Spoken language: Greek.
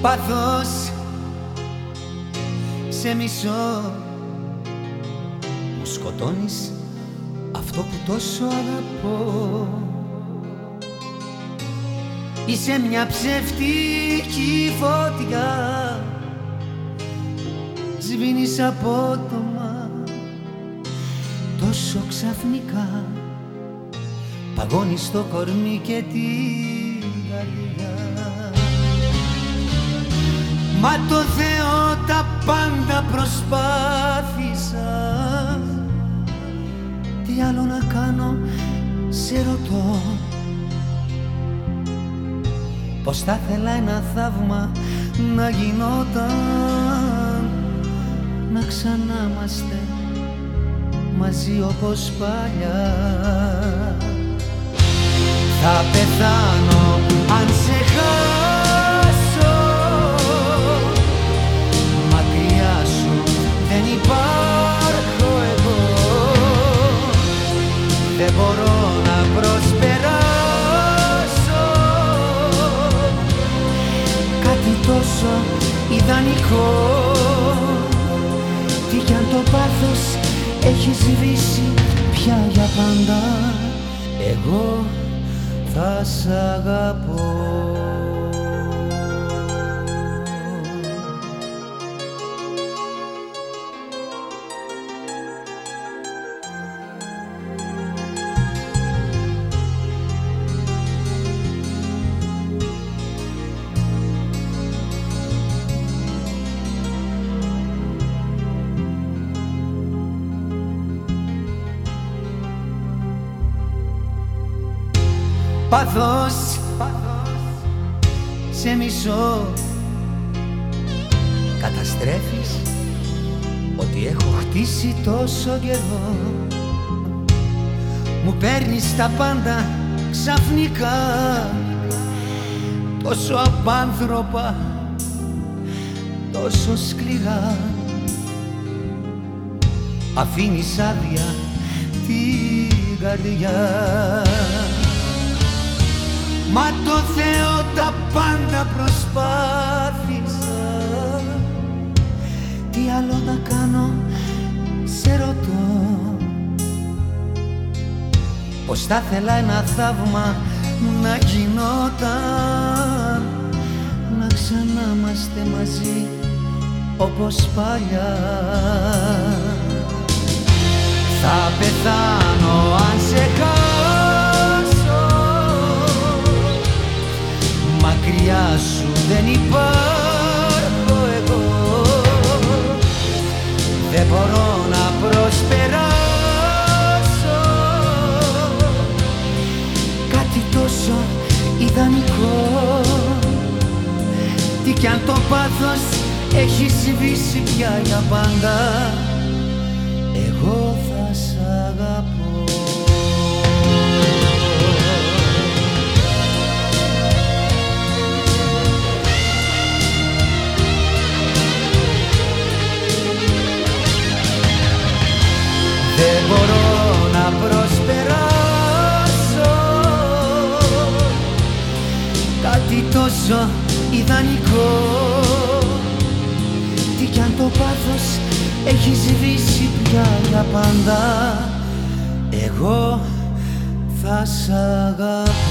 πάθος σε μισό. Μου σκοτώνεις αυτό που τόσο αγαπώ. Είσαι μια ψεύτικη φωτιά. Σβήνεις απότομα τόσο ξαφνικά. Παγώνεις το κορμί και την καρδιά Μα το Θεό τα πάντα προσπάθησα. Τι άλλο να κάνω σε ρωτώ. Πως θα ήθελα ένα θαύμα να γινόταν. Να ξανάμαστε μαζί όπως παλιά. Θα πεθάνω αν σε χάσω Δεν μπορώ να προσπεράσω. Κάτι τόσο ιδανικό. Τι κι αν το πάθος έχει σβήσει πια για πάντα. Εγώ θα σ' αγαπώ Πάθος σε μισό. Καταστρέφεις ό,τι έχω χτίσει τόσο καιρό. Μου παίρνεις τα πάντα ξαφνικά. Τόσο απάνθρωπα, τόσο σκληρά. Αφήνεις άδεια την καρδιά Μα το Θεό τα πάντα προσπάθησα. Τι άλλο να κάνω σε ρωτώ. Πως θα ήθελα ένα θαύμα να γινόταν. Να ξανάμαστε μαζί όπως παλιά. Θα πεθάνω αν σε ιδανικό. Τι κι αν το πάθος έχει σβήσει πια για πάντα έχεις σβήσει πια για πάντα. Εγώ θα σ' αγαπώ